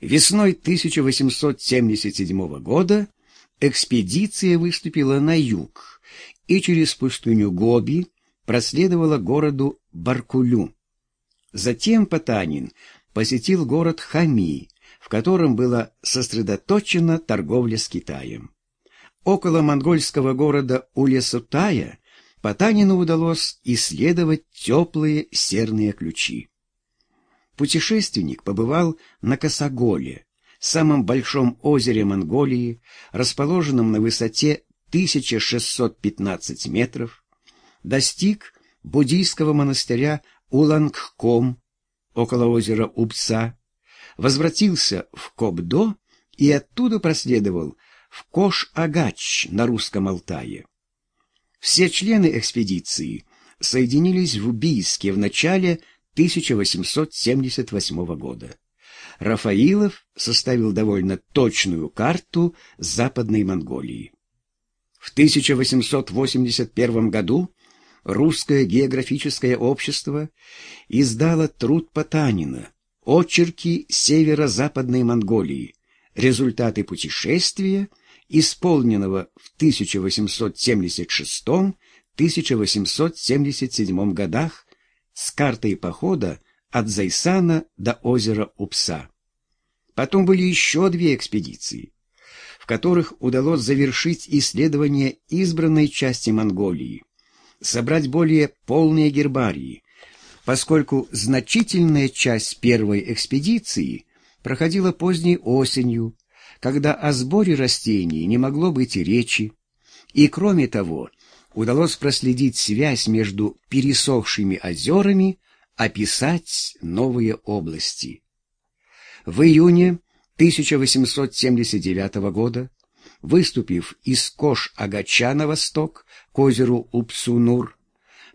Весной 1877 года экспедиция выступила на юг и через пустыню Гоби проследовала городу Баркулю. Затем Потанин посетил город Хами, в котором была сосредоточена торговля с Китаем. Около монгольского города Улесутая Потанину удалось исследовать теплые серные ключи. Путешественник побывал на Косоголе, самом большом озере Монголии, расположенном на высоте 1615 метров, достиг буддийского монастыря Улангком около озера Упца, возвратился в Кобдо и оттуда проследовал в Кош-Агач на русском Алтае. Все члены экспедиции соединились в Бийске в начале 1878 года. Рафаилов составил довольно точную карту Западной Монголии. В 1881 году Русское географическое общество издало труд Потанина «Очерки северо-западной Монголии. Результаты путешествия, исполненного в 1876-1877 годах с картой похода от Зайсана до озера Упса. Потом были еще две экспедиции, в которых удалось завершить исследование избранной части Монголии, собрать более полные гербарии, поскольку значительная часть первой экспедиции проходила поздней осенью, когда о сборе растений не могло быть и речи, и, кроме того, удалось проследить связь между пересохшими озерами, описать новые области. В июне 1879 года, выступив из Кош-Агача на восток к озеру Упсунур,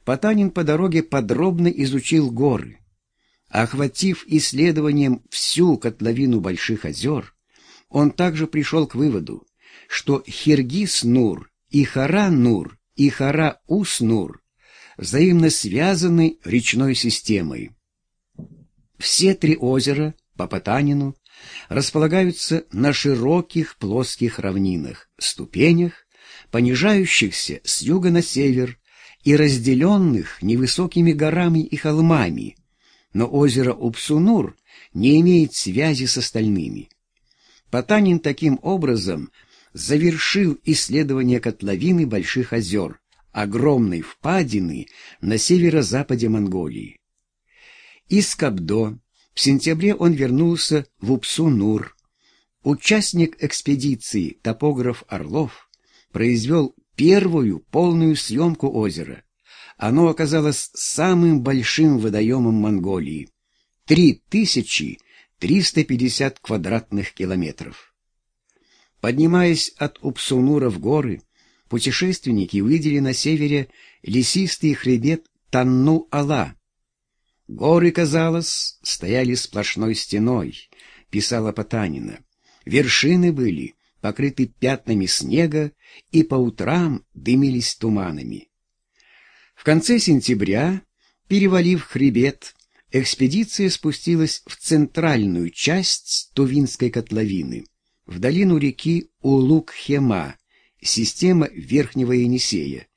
Потанин по дороге подробно изучил горы. Охватив исследованием всю котловину Больших озер, он также пришел к выводу, что Хиргис-Нур и Хара-Нур и Хара-Ус-Нур взаимно связаны речной системой. Все три озера по Потанину располагаются на широких плоских равнинах, ступенях, понижающихся с юга на север и разделенных невысокими горами и холмами, но озеро Упсунур не имеет связи с остальными. Потанин таким образом завершил исследование котловины Больших озер, огромной впадины на северо-западе Монголии. Из Кабдо в сентябре он вернулся в Упсунур. Участник экспедиции топограф Орлов произвел первую полную съемку озера. Оно оказалось самым большим водоемом Монголии — 3350 квадратных километров. Поднимаясь от Упсунура в горы, путешественники увидели на севере лесистый хребет Танну-Ала. Горы, казалось, стояли сплошной стеной, писала Потанина. Вершины были покрыты пятнами снега и по утрам дымились туманами. В конце сентября, перевалив хребет, экспедиция спустилась в центральную часть Тувинской котловины, в долину реки Улук-Хема, система Верхнего Енисея,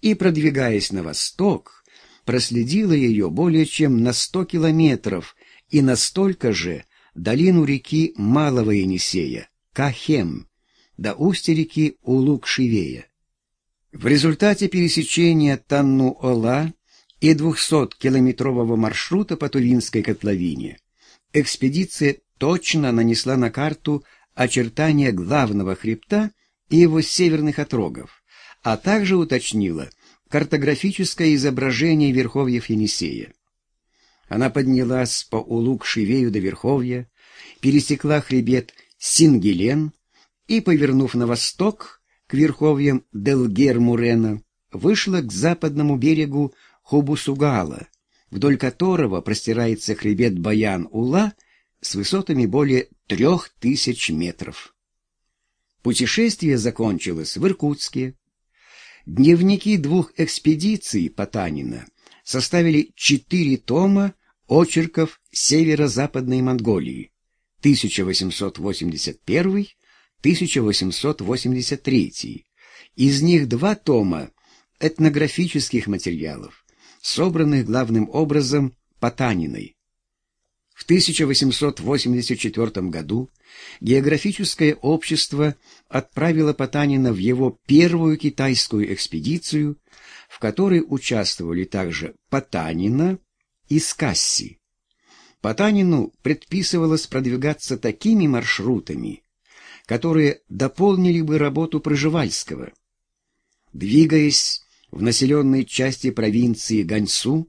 и, продвигаясь на восток, проследила ее более чем на сто километров и настолько же долину реки Малого Енисея, Кахем, до устья реки Улук-Шивея. В результате пересечения Танну-Ола и 200-километрового маршрута по Тувинской котловине экспедиция точно нанесла на карту очертания главного хребта и его северных отрогов, а также уточнила картографическое изображение верховьев Енисея. Она поднялась по Улук-Шивею до верховья, пересекла хребет Сингелен и, повернув на восток к верховьям Делгер-Мурена, вышла к западному берегу Хубусугала, вдоль которого простирается хребет Баян-Ула с высотами более трех тысяч метров. Путешествие закончилось в Иркутске. Дневники двух экспедиций Потанина составили четыре тома очерков северо-западной Монголии, 1881-1883. Из них два тома этнографических материалов, собранных главным образом Потаниной. В 1884 году географическое общество отправило Потанина в его первую китайскую экспедицию, в которой участвовали также Потанина и Скасси. Потанину предписывалось продвигаться такими маршрутами, которые дополнили бы работу Проживальского. Двигаясь в населенной части провинции Ганьсу,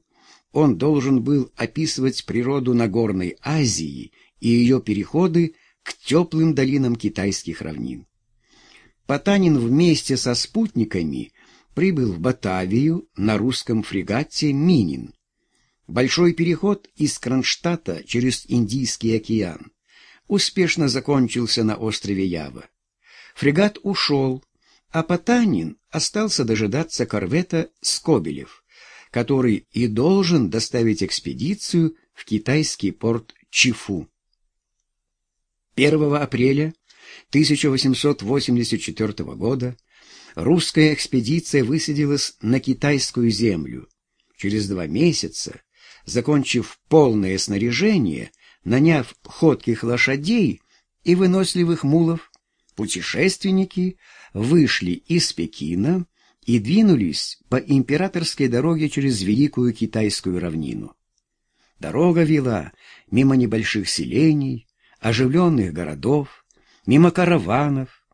он должен был описывать природу Нагорной Азии и ее переходы к теплым долинам китайских равнин. Потанин вместе со спутниками прибыл в Батавию на русском фрегате «Минин». Большой переход из Кронштадта через Индийский океан успешно закончился на острове Ява. Фрегат ушел, а Потанин остался дожидаться корвета «Скобелев», который и должен доставить экспедицию в китайский порт Чифу. 1 апреля 1884 года русская экспедиция высадилась на китайскую землю. Через два месяца, закончив полное снаряжение, наняв ходких лошадей и выносливых мулов, путешественники вышли из Пекина и двинулись по императорской дороге через Великую Китайскую равнину. Дорога вела мимо небольших селений, оживленных городов, мимо караванов,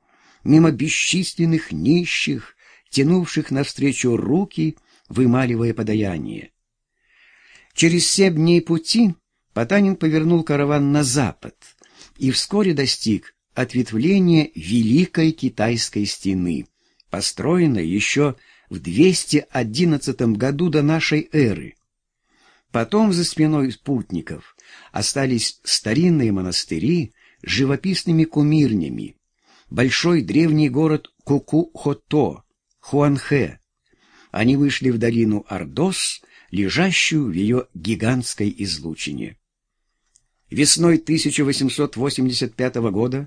мимо бесчисленных нищих, тянувших навстречу руки, вымаливая подаяние. Через семь дней пути Потанин повернул караван на запад и вскоре достиг ответвления Великой Китайской стены, построенной еще в 211 году до нашей эры. Потом за спиной спутников остались старинные монастыри с живописными кумирнями, большой древний город Куку-Хото, Хуанхэ. Они вышли в долину Ордос, лежащую в ее гигантской излучине. Весной 1885 года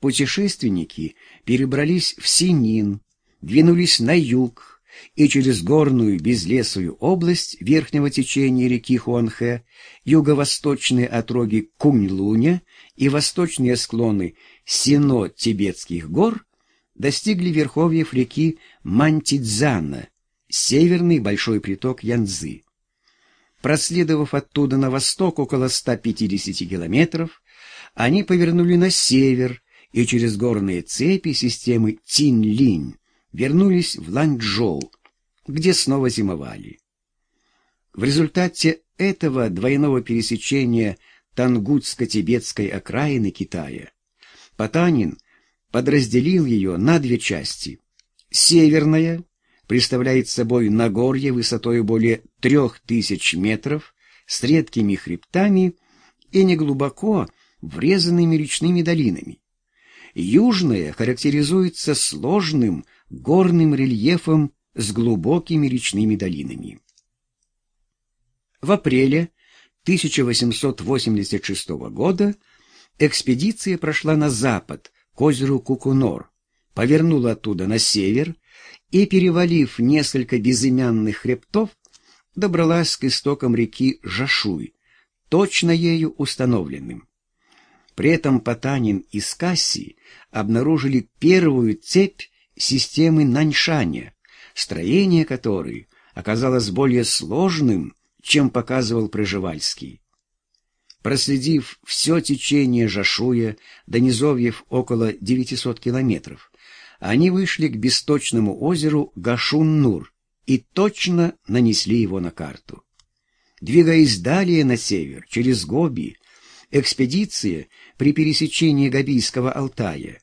путешественники перебрались в Синин, двинулись на юг и через горную безлесую область верхнего течения реки Хуанхэ, юго-восточные отроги Кунь-Луня и восточные склоны Сино-Тибетских гор достигли верховьев реки Мантидзана, северный большой приток Янцзы. Проследовав оттуда на восток около 150 километров, они повернули на север и через горные цепи системы Цинь-Линь вернулись в Ланчжоу, где снова зимовали. В результате этого двойного пересечения Тангутско-Тибетской окраины Китая Потанин подразделил ее на две части. Северная представляет собой Нагорье высотой более трех тысяч метров с редкими хребтами и неглубоко врезанными речными долинами. Южная характеризуется сложным горным рельефом с глубокими речными долинами. В апреле 1886 года экспедиция прошла на запад к озеру Кукунор, повернула оттуда на север и, перевалив несколько безымянных хребтов, добралась к истокам реки Жашуй, точно ею установленным. При этом Потанин и Скасси обнаружили первую цепь системы Наньшаня, строение которой оказалось более сложным, чем показывал Пржевальский. Проследив все течение Жашуя до низовьев около 900 километров, они вышли к бесточному озеру Гашун-Нур и точно нанесли его на карту. Двигаясь далее на север, через Гоби, экспедиция при пересечении Габийского Алтая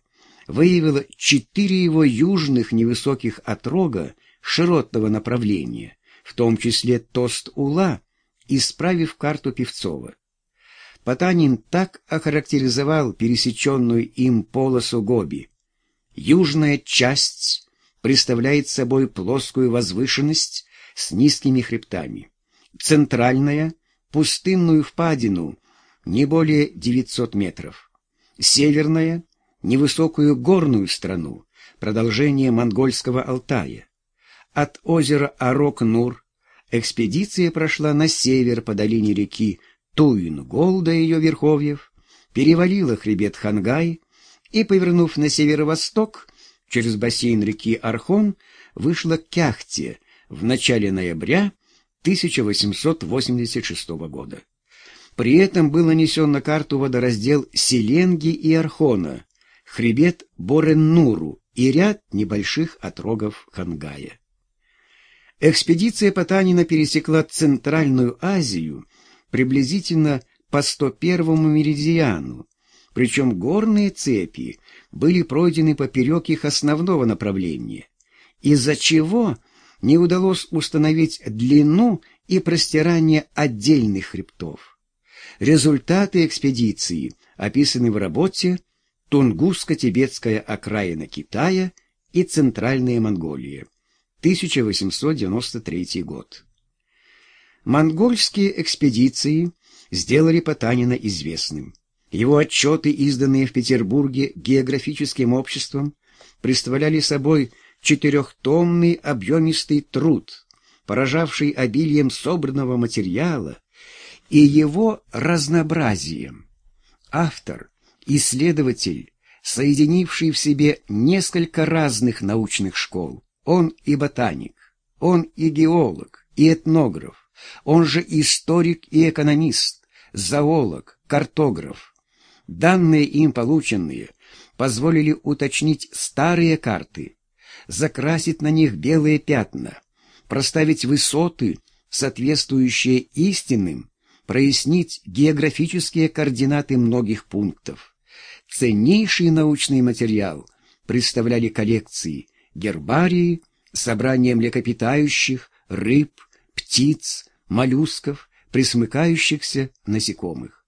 выявила четыре его южных невысоких отрога широтного направления, в том числе Тост-Ула, исправив карту Певцова. Потанин так охарактеризовал пересеченную им полосу Гоби. Южная часть представляет собой плоскую возвышенность с низкими хребтами. Центральная — пустынную впадину, не более 900 метров. Северная — невысокую горную страну, продолжение монгольского Алтая. От озера Арок-Нур экспедиция прошла на север по долине реки Туин-Гол до ее верховьев, перевалила хребет Хангай и, повернув на северо-восток, через бассейн реки Архон, вышла к Кяхте в начале ноября 1886 года. При этом был нанесен на карту водораздел Селенги и Архона, хребет Борен-Нуру и ряд небольших отрогов Хангая. Экспедиция Потанина пересекла Центральную Азию приблизительно по 101 меридиану, причем горные цепи были пройдены поперек их основного направления, из-за чего не удалось установить длину и простирание отдельных хребтов. Результаты экспедиции описаны в работе «Тунгусско-тибетская окраина Китая и Центральная Монголия», 1893 год. Монгольские экспедиции сделали Потанина известным. Его отчеты, изданные в Петербурге географическим обществом, представляли собой четырехтомный объемистый труд, поражавший обилием собранного материала и его разнообразием. Автор, исследователь, соединивший в себе несколько разных научных школ. Он и ботаник, он и геолог, и этнограф, он же историк и экономист, зоолог, картограф. Данные им полученные позволили уточнить старые карты, закрасить на них белые пятна, проставить высоты, соответствующие истинным, прояснить географические координаты многих пунктов. Ценнейший научный материал представляли коллекции, гербарии, собрания млекопитающих, рыб, птиц, моллюсков, присмыкающихся насекомых.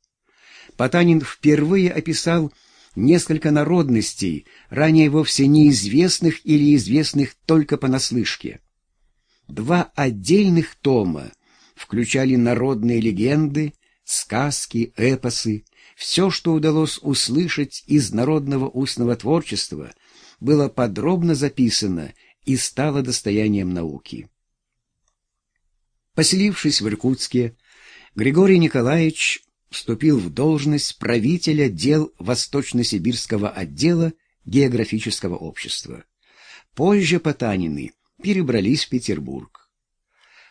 Потанин впервые описал несколько народностей, ранее вовсе неизвестных или известных только понаслышке. Два отдельных тома включали народные легенды, сказки, эпосы. Все, что удалось услышать из народного устного творчества, было подробно записано и стало достоянием науки. Поселившись в Иркутске, Григорий Николаевич вступил в должность правителя дел Восточно-Сибирского отдела географического общества. Позже Потанины перебрались в Петербург.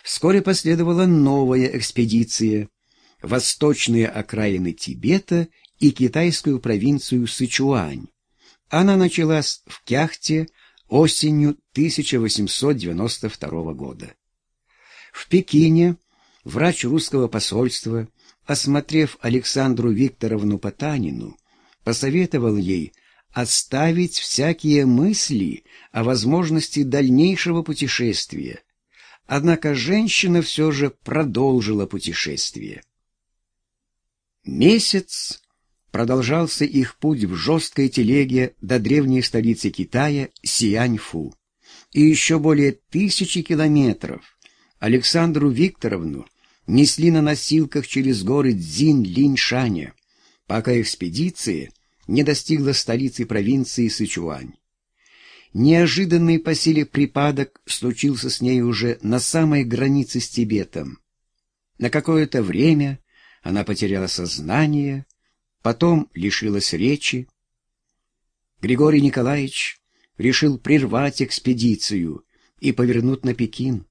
Вскоре последовала новая экспедиция – восточные окраины Тибета и китайскую провинцию Сычуань. Она началась в Кяхте осенью 1892 года. В Пекине врач русского посольства, осмотрев Александру Викторовну Потанину, посоветовал ей оставить всякие мысли о возможности дальнейшего путешествия. Однако женщина все же продолжила путешествие. Месяц продолжался их путь в жесткой телеге до древней столицы Китая Сианьфу. И еще более тысячи километров Александру Викторовну несли на носилках через горы Цзин-Линьшаня, пока экспедиция не достигла столицы провинции Сычуань. Неожиданный по силе припадок случился с ней уже на самой границе с Тибетом. На какое-то время она потеряла сознание, потом лишилась речи. Григорий Николаевич решил прервать экспедицию и повернуть на Пекин.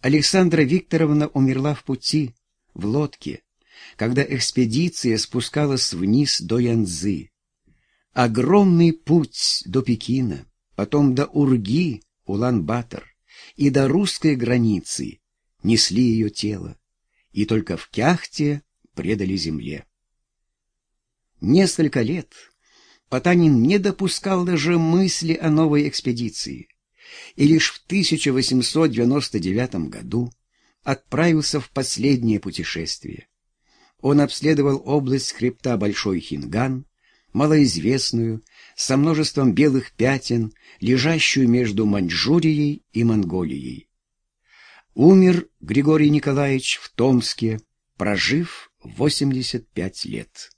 Александра Викторовна умерла в пути, в лодке, когда экспедиция спускалась вниз до Янзы. Огромный путь до Пекина, потом до Урги, Улан-Батор и до русской границы несли ее тело, и только в Кяхте предали земле. Несколько лет Потанин не допускал даже мысли о новой экспедиции, и лишь в 1899 году отправился в последнее путешествие. Он обследовал область хребта Большой Хинган, малоизвестную, со множеством белых пятен, лежащую между Маньчжурией и Монголией. Умер Григорий Николаевич в Томске, прожив 85 лет.